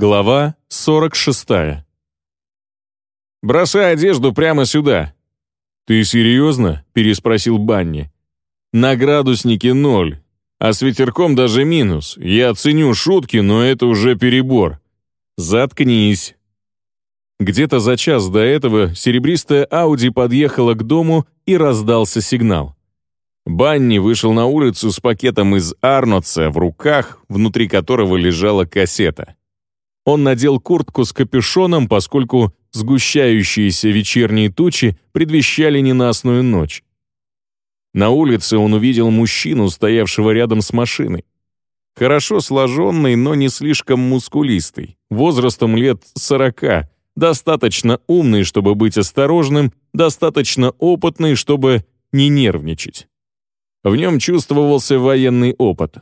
Глава 46. «Бросай одежду прямо сюда». «Ты серьезно?» — переспросил Банни. «На градуснике ноль, а с ветерком даже минус. Я ценю шутки, но это уже перебор. Заткнись». Где-то за час до этого серебристая Ауди подъехала к дому и раздался сигнал. Банни вышел на улицу с пакетом из Арнотса в руках, внутри которого лежала кассета. Он надел куртку с капюшоном, поскольку сгущающиеся вечерние тучи предвещали ненастную ночь. На улице он увидел мужчину, стоявшего рядом с машиной. Хорошо сложенный, но не слишком мускулистый, возрастом лет сорока, достаточно умный, чтобы быть осторожным, достаточно опытный, чтобы не нервничать. В нем чувствовался военный опыт.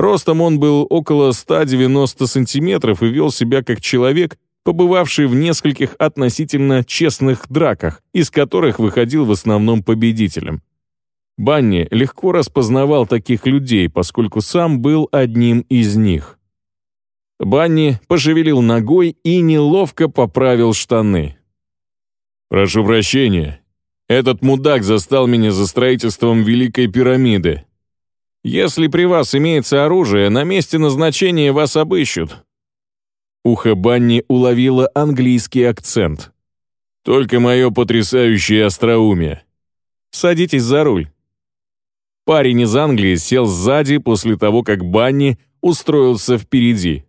Ростом он был около 190 сантиметров и вел себя как человек, побывавший в нескольких относительно честных драках, из которых выходил в основном победителем. Банни легко распознавал таких людей, поскольку сам был одним из них. Банни пошевелил ногой и неловко поправил штаны. «Прошу прощения. Этот мудак застал меня за строительством Великой пирамиды. Если при вас имеется оружие, на месте назначения вас обыщут». Ухо Банни уловило английский акцент. «Только мое потрясающее остроумие. Садитесь за руль». Парень из Англии сел сзади после того, как Банни устроился впереди.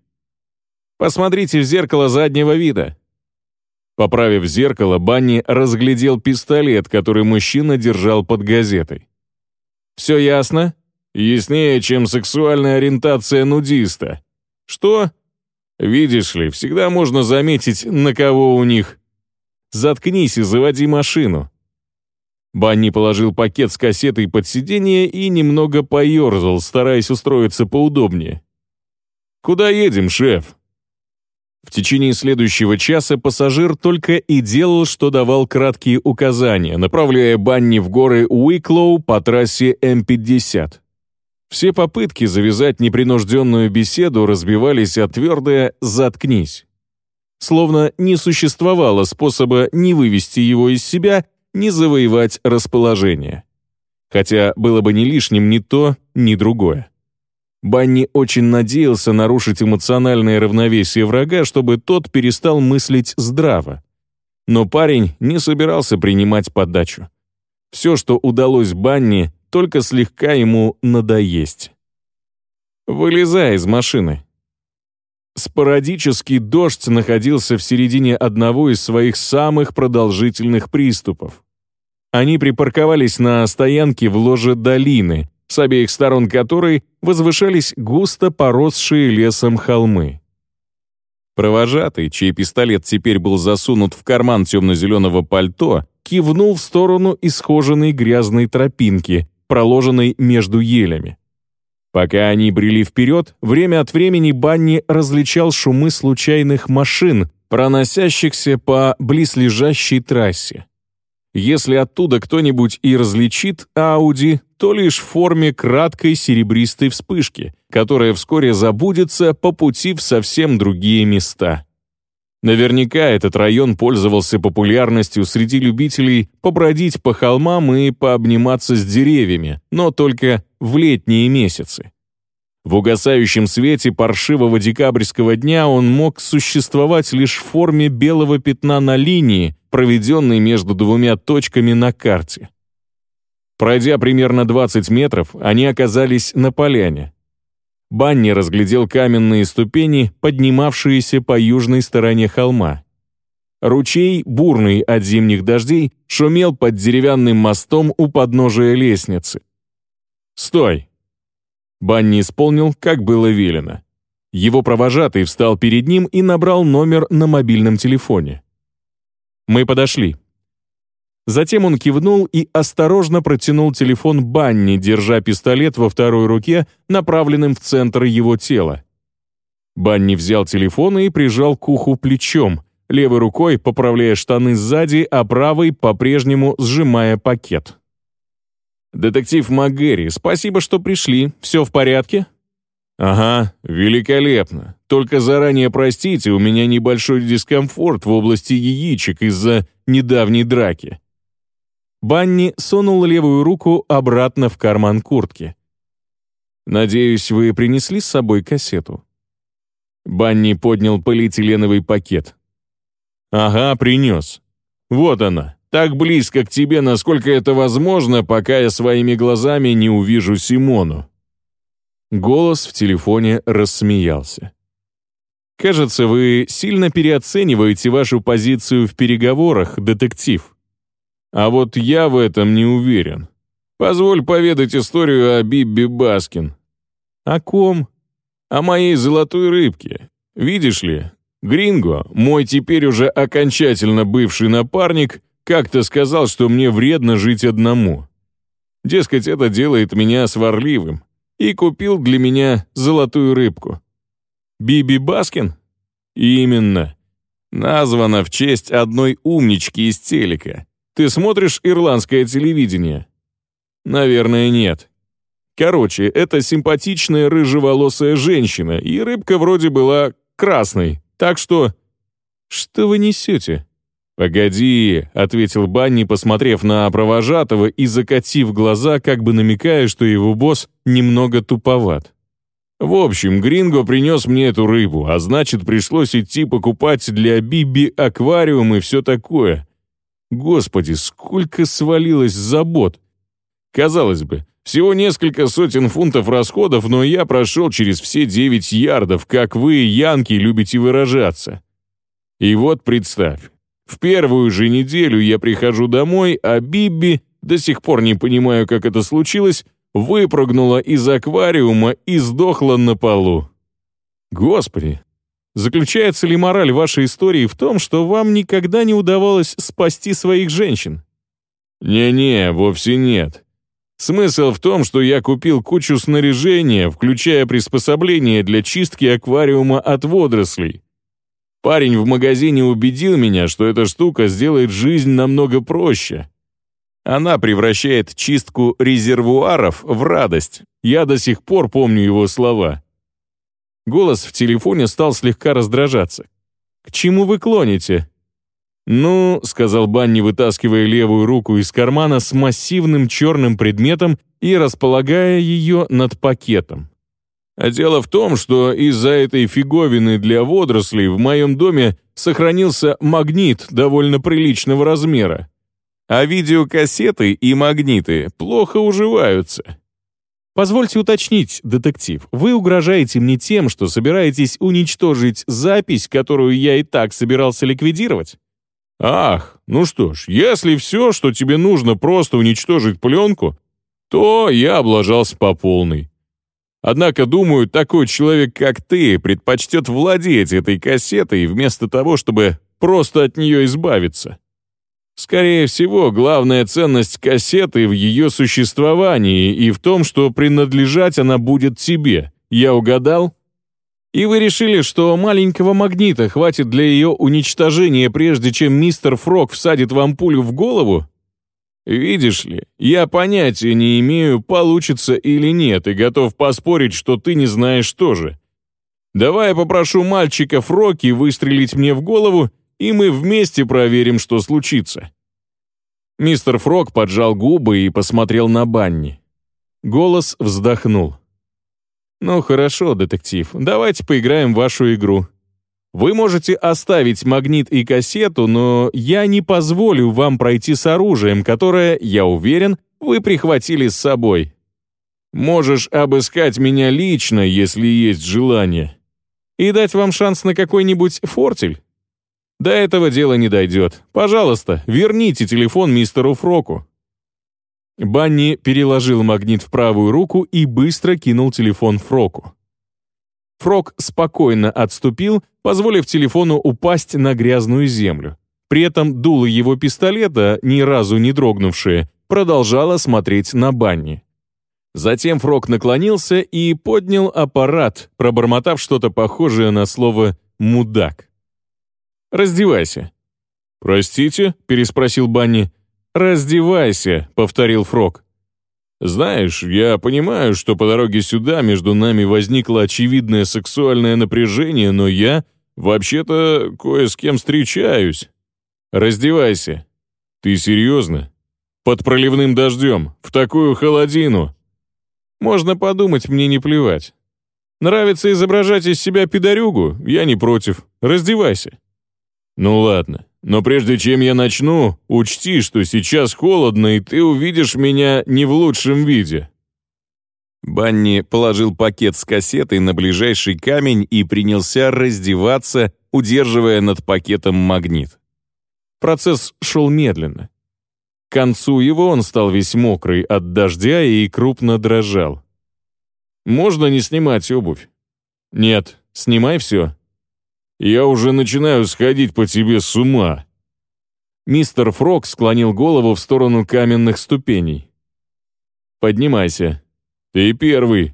«Посмотрите в зеркало заднего вида». Поправив зеркало, Банни разглядел пистолет, который мужчина держал под газетой. «Все ясно?» Яснее, чем сексуальная ориентация нудиста. Что? Видишь ли, всегда можно заметить, на кого у них. Заткнись и заводи машину. Банни положил пакет с кассетой под сиденье и немного поерзал, стараясь устроиться поудобнее. «Куда едем, шеф?» В течение следующего часа пассажир только и делал, что давал краткие указания, направляя Банни в горы Уиклоу по трассе М-50. Все попытки завязать непринужденную беседу разбивались о твердое «заткнись». Словно не существовало способа ни вывести его из себя, ни завоевать расположение. Хотя было бы не лишним ни то, ни другое. Банни очень надеялся нарушить эмоциональное равновесие врага, чтобы тот перестал мыслить здраво. Но парень не собирался принимать подачу. Все, что удалось Банни, только слегка ему надоесть. «Вылезай из машины». Спорадический дождь находился в середине одного из своих самых продолжительных приступов. Они припарковались на стоянке в ложе долины, с обеих сторон которой возвышались густо поросшие лесом холмы. Провожатый, чей пистолет теперь был засунут в карман темно-зеленого пальто, кивнул в сторону исхоженной грязной тропинки, проложенной между елями. Пока они брели вперед, время от времени Банни различал шумы случайных машин, проносящихся по близлежащей трассе. Если оттуда кто-нибудь и различит Ауди, то лишь в форме краткой серебристой вспышки, которая вскоре забудется по пути в совсем другие места. Наверняка этот район пользовался популярностью среди любителей побродить по холмам и пообниматься с деревьями, но только в летние месяцы. В угасающем свете паршивого декабрьского дня он мог существовать лишь в форме белого пятна на линии, проведенной между двумя точками на карте. Пройдя примерно 20 метров, они оказались на поляне. Банни разглядел каменные ступени, поднимавшиеся по южной стороне холма. Ручей, бурный от зимних дождей, шумел под деревянным мостом у подножия лестницы. «Стой!» Банни исполнил, как было велено. Его провожатый встал перед ним и набрал номер на мобильном телефоне. «Мы подошли», Затем он кивнул и осторожно протянул телефон Банни, держа пистолет во второй руке, направленным в центр его тела. Банни взял телефон и прижал к уху плечом, левой рукой поправляя штаны сзади, а правой по-прежнему сжимая пакет. «Детектив МакГерри, спасибо, что пришли. Все в порядке?» «Ага, великолепно. Только заранее простите, у меня небольшой дискомфорт в области яичек из-за недавней драки». Банни сунул левую руку обратно в карман куртки. «Надеюсь, вы принесли с собой кассету?» Банни поднял полиэтиленовый пакет. «Ага, принес. Вот она, так близко к тебе, насколько это возможно, пока я своими глазами не увижу Симону». Голос в телефоне рассмеялся. «Кажется, вы сильно переоцениваете вашу позицию в переговорах, детектив». «А вот я в этом не уверен. Позволь поведать историю о Бибби Баскин». «О ком?» «О моей золотой рыбке. Видишь ли, Гринго, мой теперь уже окончательно бывший напарник, как-то сказал, что мне вредно жить одному. Дескать, это делает меня сварливым, и купил для меня золотую рыбку. Биби Баскин? Именно. Названа в честь одной умнички из телека. Ты смотришь ирландское телевидение? Наверное, нет. Короче, это симпатичная рыжеволосая женщина, и рыбка вроде была красной, так что... Что вы несете? «Погоди», — ответил Банни, посмотрев на провожатого и закатив глаза, как бы намекая, что его босс немного туповат. «В общем, Гринго принес мне эту рыбу, а значит, пришлось идти покупать для Биби аквариум и все такое. Господи, сколько свалилось забот! Казалось бы, всего несколько сотен фунтов расходов, но я прошел через все девять ярдов, как вы, янки, любите выражаться. И вот представь, в первую же неделю я прихожу домой, а Бибби, до сих пор не понимаю, как это случилось, выпрыгнула из аквариума и сдохла на полу. Господи, заключается ли мораль вашей истории в том, что вам никогда не удавалось спасти своих женщин? Не-не, вовсе нет. Смысл в том, что я купил кучу снаряжения, включая приспособления для чистки аквариума от водорослей. Парень в магазине убедил меня, что эта штука сделает жизнь намного проще. Она превращает чистку резервуаров в радость. Я до сих пор помню его слова. Голос в телефоне стал слегка раздражаться. «К чему вы клоните?» «Ну», — сказал Банни, вытаскивая левую руку из кармана с массивным черным предметом и располагая ее над пакетом. А дело в том, что из-за этой фиговины для водорослей в моем доме сохранился магнит довольно приличного размера. А видеокассеты и магниты плохо уживаются. Позвольте уточнить, детектив, вы угрожаете мне тем, что собираетесь уничтожить запись, которую я и так собирался ликвидировать? Ах, ну что ж, если все, что тебе нужно, просто уничтожить пленку, то я облажался по полной. Однако, думаю, такой человек, как ты, предпочтет владеть этой кассетой вместо того, чтобы просто от нее избавиться. Скорее всего, главная ценность кассеты в ее существовании и в том, что принадлежать она будет тебе. Я угадал? И вы решили, что маленького магнита хватит для ее уничтожения, прежде чем мистер Фрог всадит вам пулю в голову? Видишь ли, я понятия не имею, получится или нет, и готов поспорить, что ты не знаешь тоже. Давай я попрошу мальчика Фроки выстрелить мне в голову, и мы вместе проверим, что случится». Мистер Фрог поджал губы и посмотрел на Банни. Голос вздохнул. «Ну хорошо, детектив, давайте поиграем в вашу игру. Вы можете оставить магнит и кассету, но я не позволю вам пройти с оружием, которое, я уверен, вы прихватили с собой. Можешь обыскать меня лично, если есть желание. И дать вам шанс на какой-нибудь фортель? До этого дела не дойдет. Пожалуйста, верните телефон мистеру Фроку». Банни переложил магнит в правую руку и быстро кинул телефон Фроку. Фрог спокойно отступил, позволив телефону упасть на грязную землю. При этом дуло его пистолета, ни разу не дрогнувшее, продолжало смотреть на Банни. Затем Фрог наклонился и поднял аппарат, пробормотав что-то похожее на слово «мудак». «Раздевайся». «Простите?» — переспросил Банни. «Раздевайся», — повторил Фрог. Знаешь, я понимаю, что по дороге сюда между нами возникло очевидное сексуальное напряжение, но я, вообще-то, кое с кем встречаюсь. Раздевайся. Ты серьезно? Под проливным дождем, в такую холодину. Можно подумать, мне не плевать. Нравится изображать из себя пидорюгу? Я не против. Раздевайся. Ну ладно, но прежде чем я начну, учти, что сейчас холодно, и ты увидишь меня не в лучшем виде». Банни положил пакет с кассетой на ближайший камень и принялся раздеваться, удерживая над пакетом магнит. Процесс шел медленно. К концу его он стал весь мокрый от дождя и крупно дрожал. «Можно не снимать обувь?» «Нет, снимай все», я уже начинаю сходить по тебе с ума». Мистер Фрог склонил голову в сторону каменных ступеней. «Поднимайся. Ты первый.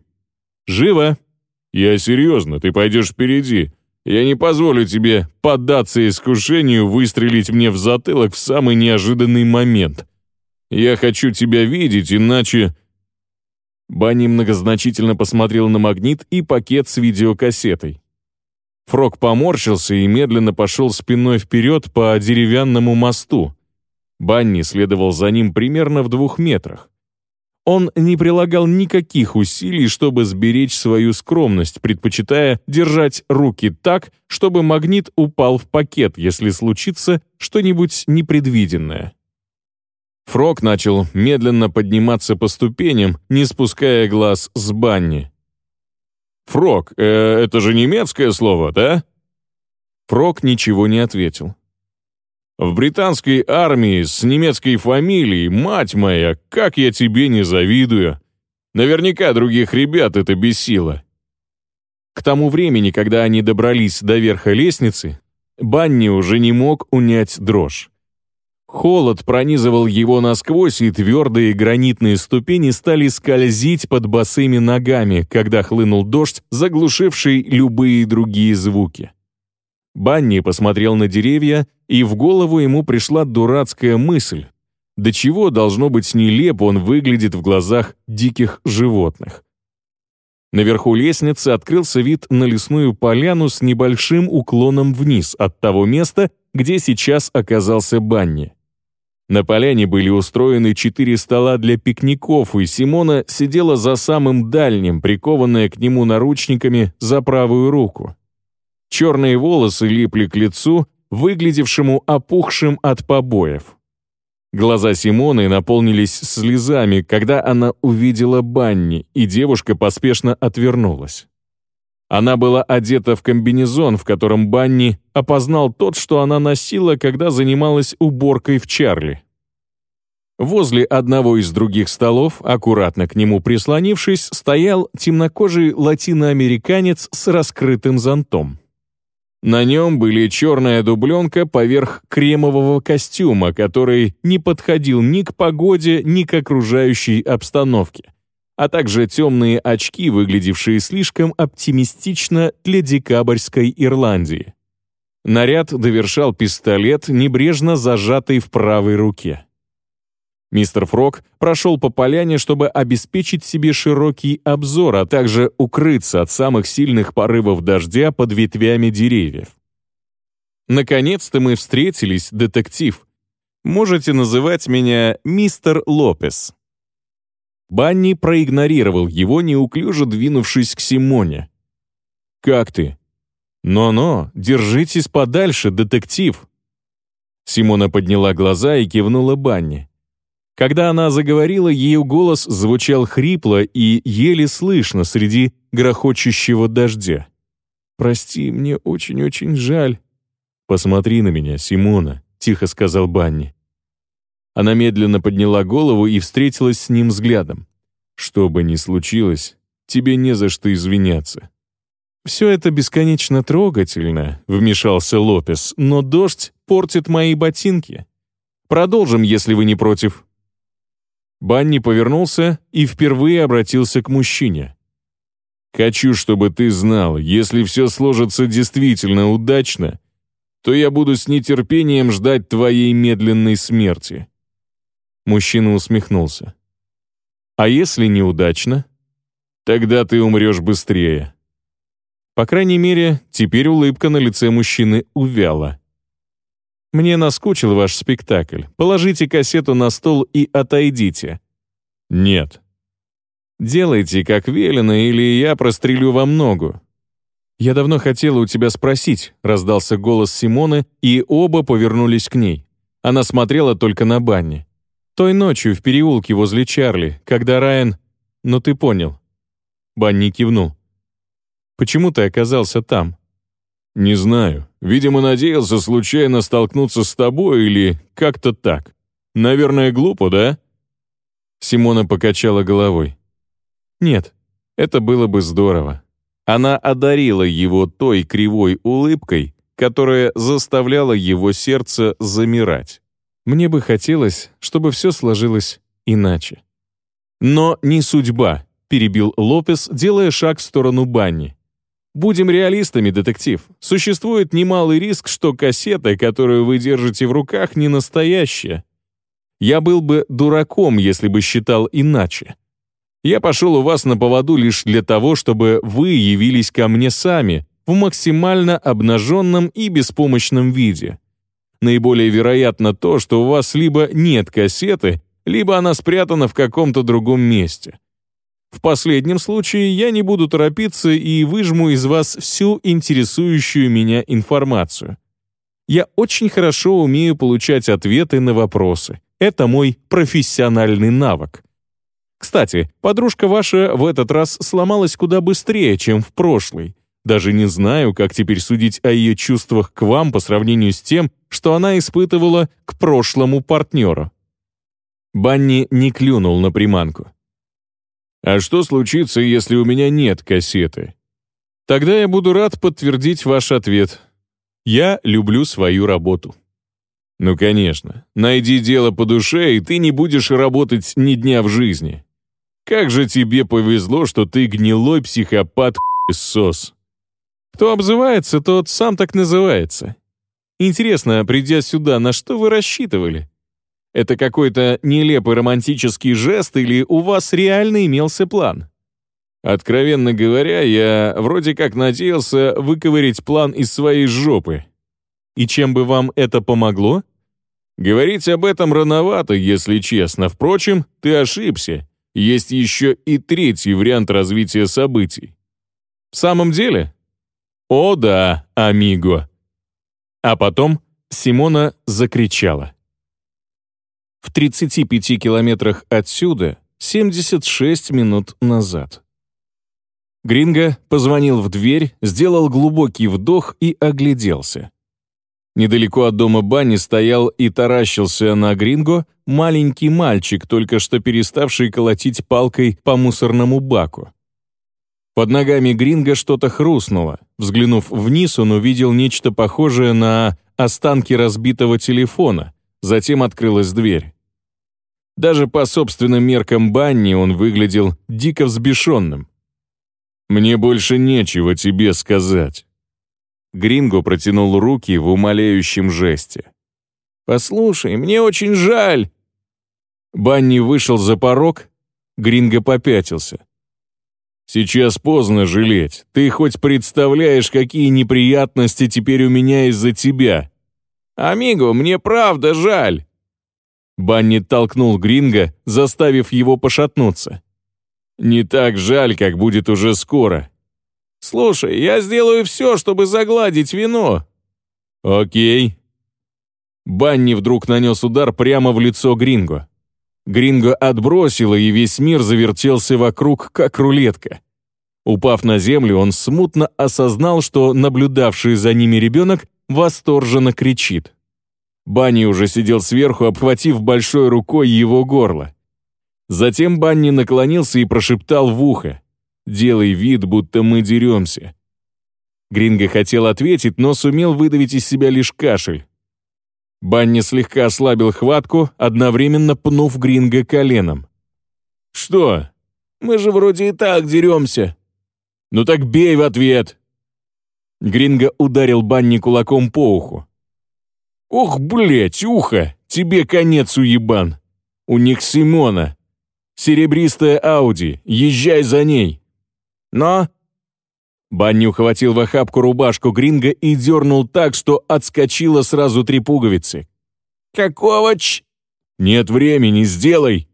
Живо!» «Я серьезно, ты пойдешь впереди. Я не позволю тебе поддаться искушению выстрелить мне в затылок в самый неожиданный момент. Я хочу тебя видеть, иначе...» Банни многозначительно посмотрел на магнит и пакет с видеокассетой. Фрог поморщился и медленно пошел спиной вперед по деревянному мосту. Банни следовал за ним примерно в двух метрах. Он не прилагал никаких усилий, чтобы сберечь свою скромность, предпочитая держать руки так, чтобы магнит упал в пакет, если случится что-нибудь непредвиденное. Фрог начал медленно подниматься по ступеням, не спуская глаз с Банни. «Фрог, э, это же немецкое слово, да?» Фрог ничего не ответил. «В британской армии с немецкой фамилией, мать моя, как я тебе не завидую! Наверняка других ребят это бесило». К тому времени, когда они добрались до верха лестницы, Банни уже не мог унять дрожь. Холод пронизывал его насквозь, и твердые гранитные ступени стали скользить под босыми ногами, когда хлынул дождь, заглушивший любые другие звуки. Банни посмотрел на деревья, и в голову ему пришла дурацкая мысль. До чего должно быть нелеп он выглядит в глазах диких животных. Наверху лестницы открылся вид на лесную поляну с небольшим уклоном вниз от того места, где сейчас оказался Банни. На поляне были устроены четыре стола для пикников, и Симона сидела за самым дальним, прикованная к нему наручниками за правую руку. Черные волосы липли к лицу, выглядевшему опухшим от побоев. Глаза Симоны наполнились слезами, когда она увидела Банни, и девушка поспешно отвернулась. Она была одета в комбинезон, в котором Банни опознал тот, что она носила, когда занималась уборкой в Чарли. Возле одного из других столов, аккуратно к нему прислонившись, стоял темнокожий латиноамериканец с раскрытым зонтом. На нем были черная дубленка поверх кремового костюма, который не подходил ни к погоде, ни к окружающей обстановке а также темные очки, выглядевшие слишком оптимистично для декабрьской Ирландии. Наряд довершал пистолет, небрежно зажатый в правой руке. Мистер Фрог прошел по поляне, чтобы обеспечить себе широкий обзор, а также укрыться от самых сильных порывов дождя под ветвями деревьев. «Наконец-то мы встретились, детектив. Можете называть меня мистер Лопес», Банни проигнорировал его, неуклюже двинувшись к Симоне. «Как ты?» «Но-но, держитесь подальше, детектив!» Симона подняла глаза и кивнула Банни. Когда она заговорила, ее голос звучал хрипло и еле слышно среди грохочущего дождя. «Прости, мне очень-очень жаль». «Посмотри на меня, Симона», — тихо сказал Банни. Она медленно подняла голову и встретилась с ним взглядом. «Что бы ни случилось, тебе не за что извиняться». «Все это бесконечно трогательно», — вмешался Лопес, «но дождь портит мои ботинки. Продолжим, если вы не против». Банни повернулся и впервые обратился к мужчине. «Хочу, чтобы ты знал, если все сложится действительно удачно, то я буду с нетерпением ждать твоей медленной смерти. Мужчина усмехнулся. А если неудачно? Тогда ты умрешь быстрее. По крайней мере, теперь улыбка на лице мужчины увяла. Мне наскучил ваш спектакль. Положите кассету на стол и отойдите. Нет. Делайте, как велено, или я прострелю вам ногу. Я давно хотела у тебя спросить, раздался голос Симоны, и оба повернулись к ней. Она смотрела только на Банни. Той ночью в переулке возле Чарли, когда Райан... Ну ты понял. Банни кивнул. Почему ты оказался там? Не знаю. Видимо, надеялся случайно столкнуться с тобой или как-то так. Наверное, глупо, да? Симона покачала головой. Нет, это было бы здорово. Она одарила его той кривой улыбкой, которая заставляла его сердце замирать. Мне бы хотелось, чтобы все сложилось иначе. Но не судьба, перебил Лопес, делая шаг в сторону Банни. Будем реалистами, детектив. Существует немалый риск, что кассета, которую вы держите в руках, не настоящая. Я был бы дураком, если бы считал иначе. Я пошел у вас на поводу лишь для того, чтобы вы явились ко мне сами, в максимально обнаженном и беспомощном виде. Наиболее вероятно то, что у вас либо нет кассеты, либо она спрятана в каком-то другом месте. В последнем случае я не буду торопиться и выжму из вас всю интересующую меня информацию. Я очень хорошо умею получать ответы на вопросы. Это мой профессиональный навык. Кстати, подружка ваша в этот раз сломалась куда быстрее, чем в прошлый. Даже не знаю, как теперь судить о ее чувствах к вам по сравнению с тем, что она испытывала к прошлому партнеру. Банни не клюнул на приманку. А что случится, если у меня нет кассеты? Тогда я буду рад подтвердить ваш ответ. Я люблю свою работу. Ну, конечно. Найди дело по душе, и ты не будешь работать ни дня в жизни. Как же тебе повезло, что ты гнилой психопат сос. Кто обзывается, тот сам так называется. Интересно, придя сюда, на что вы рассчитывали? Это какой-то нелепый романтический жест или у вас реально имелся план? Откровенно говоря, я вроде как надеялся выковырять план из своей жопы. И чем бы вам это помогло? Говорить об этом рановато, если честно. Впрочем, ты ошибся. Есть еще и третий вариант развития событий. В самом деле? О да, амиго. А потом Симона закричала. В 35 километрах отсюда 76 минут назад. Гринго позвонил в дверь, сделал глубокий вдох и огляделся. Недалеко от дома Бани стоял и таращился на Гринго маленький мальчик, только что переставший колотить палкой по мусорному баку. Под ногами Гринго что-то хрустнуло. Взглянув вниз, он увидел нечто похожее на останки разбитого телефона. Затем открылась дверь. Даже по собственным меркам Банни он выглядел дико взбешенным. «Мне больше нечего тебе сказать». Гринго протянул руки в умоляющем жесте. «Послушай, мне очень жаль!» Банни вышел за порог, Гринго попятился. «Сейчас поздно жалеть. Ты хоть представляешь, какие неприятности теперь у меня из-за тебя?» «Амиго, мне правда жаль!» Банни толкнул Гринга, заставив его пошатнуться. «Не так жаль, как будет уже скоро». «Слушай, я сделаю все, чтобы загладить вину». «Окей». Банни вдруг нанес удар прямо в лицо Гринго. Гринго отбросило, и весь мир завертелся вокруг, как рулетка. Упав на землю, он смутно осознал, что наблюдавший за ними ребенок восторженно кричит. Банни уже сидел сверху, обхватив большой рукой его горло. Затем Банни наклонился и прошептал в ухо. «Делай вид, будто мы деремся». Гринго хотел ответить, но сумел выдавить из себя лишь кашель. Банни слегка ослабил хватку, одновременно пнув Гринго коленом. «Что? Мы же вроде и так деремся». «Ну так бей в ответ!» Гринго ударил Банни кулаком по уху. «Ох, блять, ухо! Тебе конец уебан! У них Симона! Серебристая Ауди, езжай за ней!» «Но...» Банни ухватил в охапку рубашку Гринга и дернул так, что отскочило сразу три пуговицы. «Какого ч...» «Нет времени, сделай!»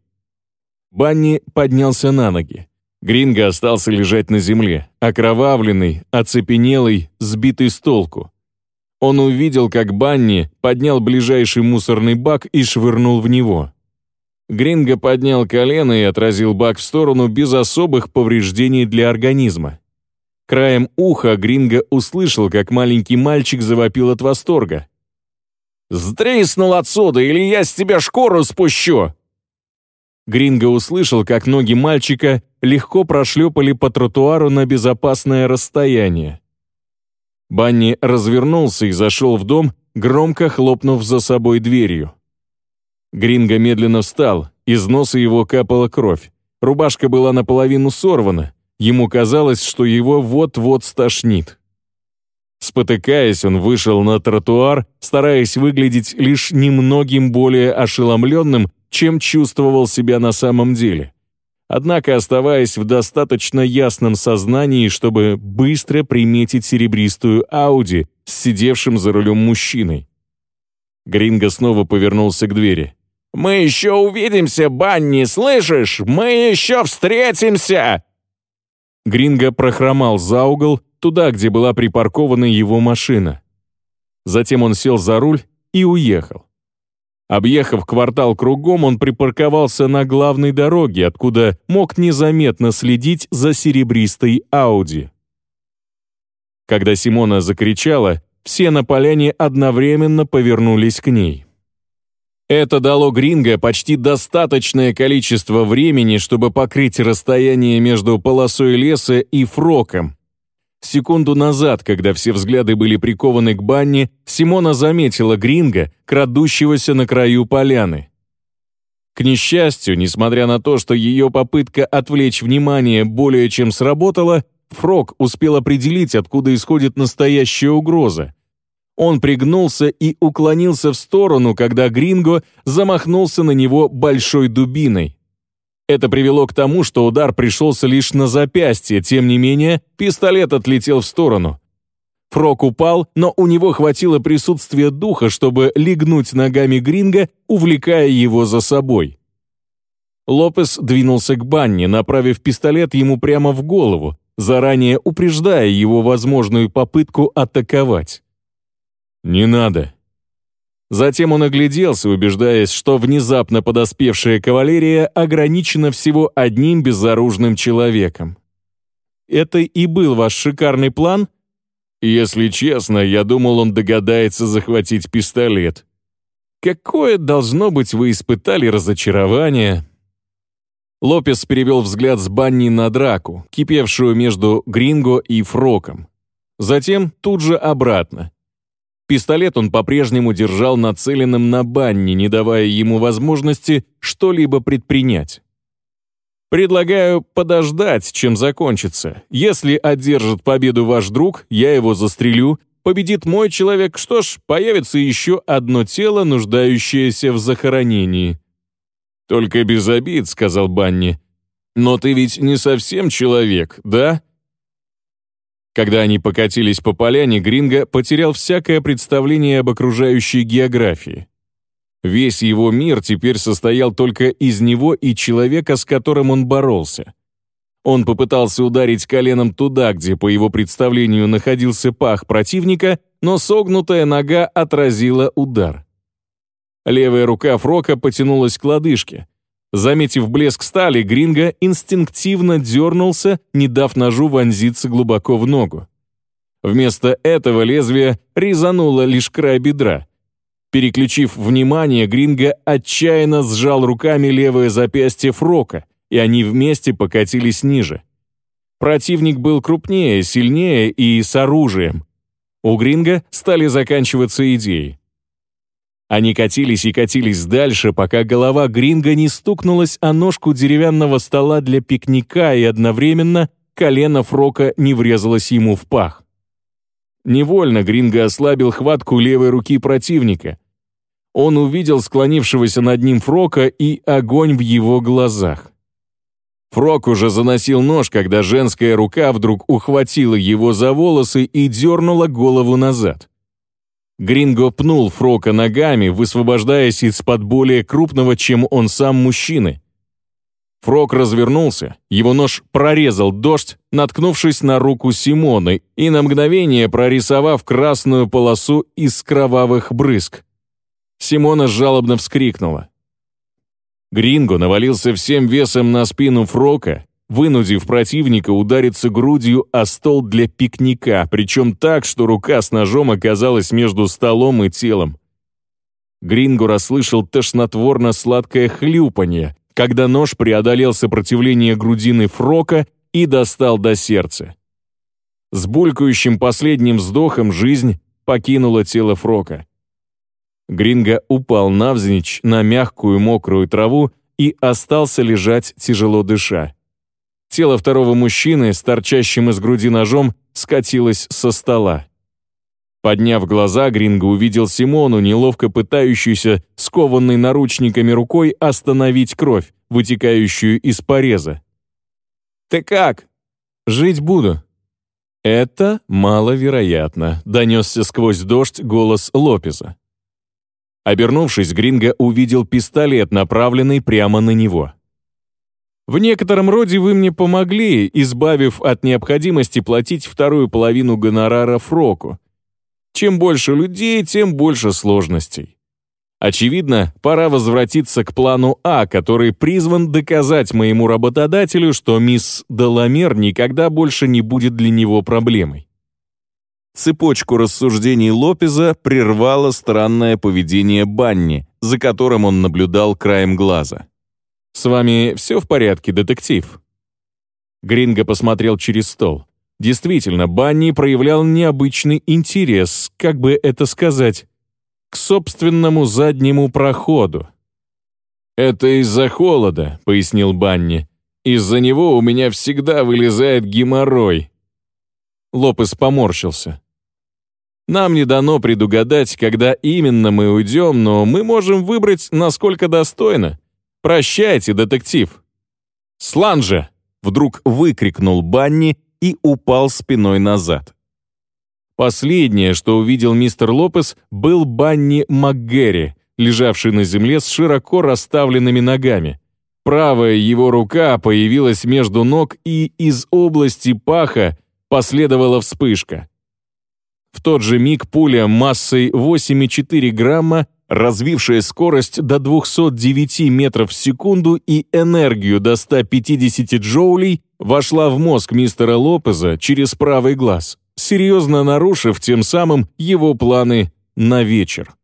Банни поднялся на ноги. Гринго остался лежать на земле, окровавленный, оцепенелый, сбитый с толку. Он увидел, как Банни поднял ближайший мусорный бак и швырнул в него. Гринго поднял колено и отразил бак в сторону без особых повреждений для организма. Краем уха Гринго услышал, как маленький мальчик завопил от восторга. «Сдриснул отсюда, или я с тебя шкуру спущу!» Гринго услышал, как ноги мальчика легко прошлепали по тротуару на безопасное расстояние. Банни развернулся и зашел в дом, громко хлопнув за собой дверью. Гринго медленно встал, из носа его капала кровь. Рубашка была наполовину сорвана. Ему казалось, что его вот-вот стошнит. Спотыкаясь, он вышел на тротуар, стараясь выглядеть лишь немногим более ошеломленным, чем чувствовал себя на самом деле однако оставаясь в достаточно ясном сознании, чтобы быстро приметить серебристую Ауди с сидевшим за рулем мужчиной. Гринго снова повернулся к двери. «Мы еще увидимся, Банни, слышишь? Мы еще встретимся!» Гринго прохромал за угол, туда, где была припаркована его машина. Затем он сел за руль и уехал. Объехав квартал кругом, он припарковался на главной дороге, откуда мог незаметно следить за серебристой Ауди. Когда Симона закричала, все на поляне одновременно повернулись к ней. Это дало Гринго почти достаточное количество времени, чтобы покрыть расстояние между полосой леса и фроком, Секунду назад, когда все взгляды были прикованы к банне, Симона заметила Гринга, крадущегося на краю поляны. К несчастью, несмотря на то, что ее попытка отвлечь внимание более чем сработала, Фрог успел определить, откуда исходит настоящая угроза. Он пригнулся и уклонился в сторону, когда Гринго замахнулся на него большой дубиной. Это привело к тому, что удар пришелся лишь на запястье, тем не менее, пистолет отлетел в сторону. Фрок упал, но у него хватило присутствия духа, чтобы легнуть ногами Гринга, увлекая его за собой. Лопес двинулся к Банне, направив пистолет ему прямо в голову, заранее упреждая его возможную попытку атаковать. «Не надо», Затем он огляделся, убеждаясь, что внезапно подоспевшая кавалерия ограничена всего одним безоружным человеком. «Это и был ваш шикарный план?» «Если честно, я думал, он догадается захватить пистолет». «Какое, должно быть, вы испытали разочарование?» Лопес перевел взгляд с Банни на драку, кипевшую между Гринго и Фроком. Затем тут же обратно. Пистолет он по-прежнему держал нацеленным на Банни, не давая ему возможности что-либо предпринять. «Предлагаю подождать, чем закончится. Если одержит победу ваш друг, я его застрелю. Победит мой человек, что ж, появится еще одно тело, нуждающееся в захоронении». «Только без обид», — сказал Банни. «Но ты ведь не совсем человек, да?» Когда они покатились по поляне, Гринго потерял всякое представление об окружающей географии. Весь его мир теперь состоял только из него и человека, с которым он боролся. Он попытался ударить коленом туда, где, по его представлению, находился пах противника, но согнутая нога отразила удар. Левая рука Фрока потянулась к лодыжке. Заметив блеск стали, Гринго инстинктивно дернулся, не дав ножу вонзиться глубоко в ногу. Вместо этого лезвие резануло лишь край бедра. Переключив внимание, Гринго отчаянно сжал руками левое запястье Фрока, и они вместе покатились ниже. Противник был крупнее, сильнее и с оружием. У Гринго стали заканчиваться идеи. Они катились и катились дальше, пока голова Гринга не стукнулась о ножку деревянного стола для пикника и одновременно колено Фрока не врезалось ему в пах. Невольно Гринго ослабил хватку левой руки противника. Он увидел склонившегося над ним Фрока и огонь в его глазах. Фрок уже заносил нож, когда женская рука вдруг ухватила его за волосы и дернула голову назад. Гринго пнул Фрока ногами, высвобождаясь из-под более крупного, чем он сам мужчины. Фрок развернулся, его нож прорезал дождь, наткнувшись на руку Симоны и на мгновение прорисовав красную полосу из кровавых брызг. Симона жалобно вскрикнула. Гринго навалился всем весом на спину Фрока, вынудив противника удариться грудью о стол для пикника, причем так, что рука с ножом оказалась между столом и телом. Гринго расслышал тошнотворно-сладкое хлюпанье, когда нож преодолел сопротивление грудины Фрока и достал до сердца. С булькающим последним вздохом жизнь покинула тело Фрока. Гринго упал навзничь на мягкую мокрую траву и остался лежать, тяжело дыша. Тело второго мужчины с торчащим из груди ножом скатилось со стола. Подняв глаза, Гринго увидел Симону, неловко пытающуюся, скованной наручниками рукой, остановить кровь, вытекающую из пореза. «Ты как?» «Жить буду». «Это маловероятно», — донесся сквозь дождь голос Лопеза. Обернувшись, Гринго увидел пистолет, направленный прямо на него. «В некотором роде вы мне помогли, избавив от необходимости платить вторую половину гонорара Фроку. Чем больше людей, тем больше сложностей. Очевидно, пора возвратиться к плану А, который призван доказать моему работодателю, что мисс Деламер никогда больше не будет для него проблемой. Цепочку рассуждений Лопеза прервало странное поведение Банни, за которым он наблюдал краем глаза. «С вами все в порядке, детектив?» Гринго посмотрел через стол. Действительно, Банни проявлял необычный интерес, как бы это сказать, к собственному заднему проходу. «Это из-за холода», — пояснил Банни. «Из-за него у меня всегда вылезает геморрой». Лопес поморщился. «Нам не дано предугадать, когда именно мы уйдем, но мы можем выбрать, насколько достойно. Прощайте, детектив». «Сланжа!» — вдруг выкрикнул Банни и упал спиной назад. Последнее, что увидел мистер Лопес, был Банни МакГерри, лежавший на земле с широко расставленными ногами. Правая его рука появилась между ног, и из области паха последовала вспышка. В тот же миг пуля массой 8,4 грамма, развившая скорость до 209 метров в секунду и энергию до 150 джоулей, вошла в мозг мистера Лопеза через правый глаз, серьезно нарушив тем самым его планы на вечер.